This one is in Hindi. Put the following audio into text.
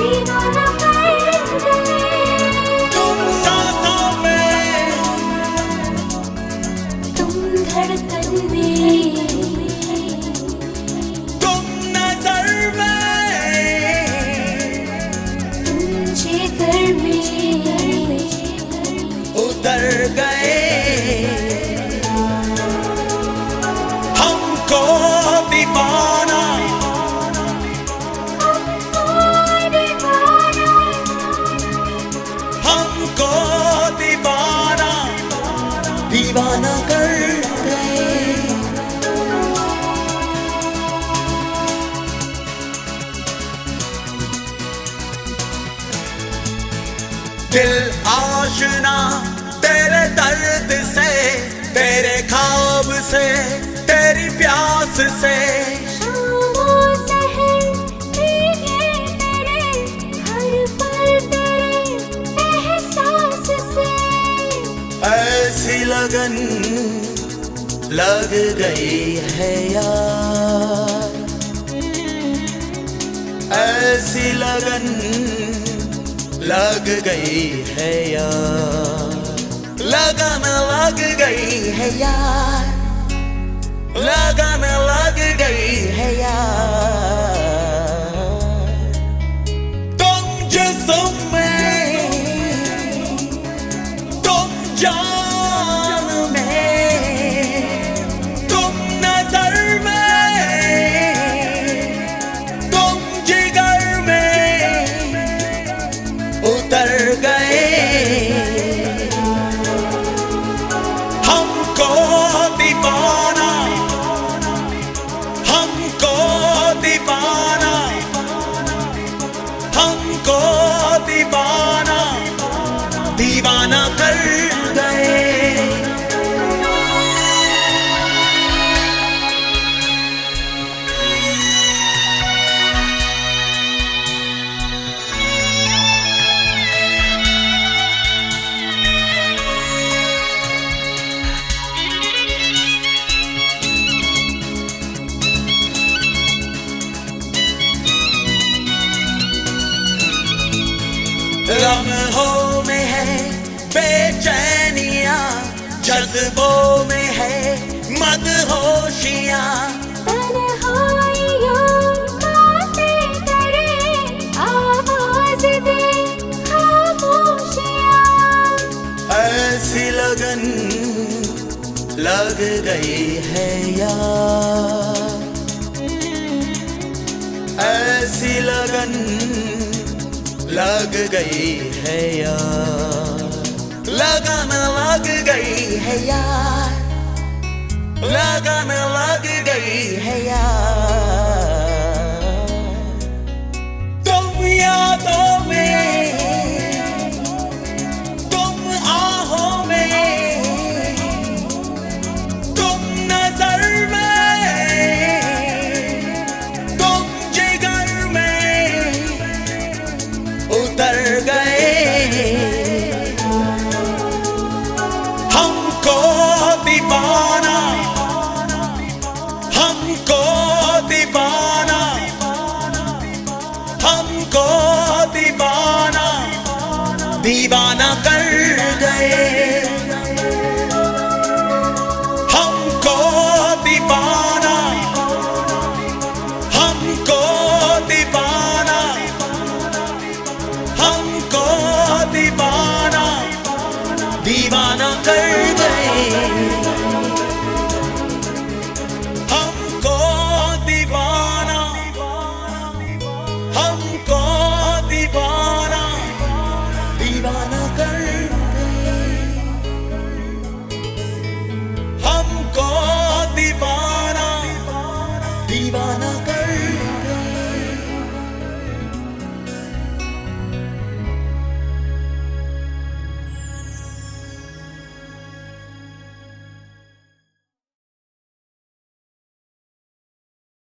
君の中 आशना तेरे दर्द से तेरे खाब से तेरी प्यास से। शामों सहर भीगे तेरे हर पल तेरे एहसास से। ऐसी लगन लग गई है यार। ऐसी लगन लग गई है यार। लगाना लग गई है यार। लगाना लग गई है यार। जज्बों में है मदहोशियाँ। तन्हाइयों बातें करे आवाज़ दे खामोशियाँ ऐसी लगन लग गई है यार। ऐसी लगन लग गई है यार। लगन लग गई है यार। लगन लग गई है यार। 对对。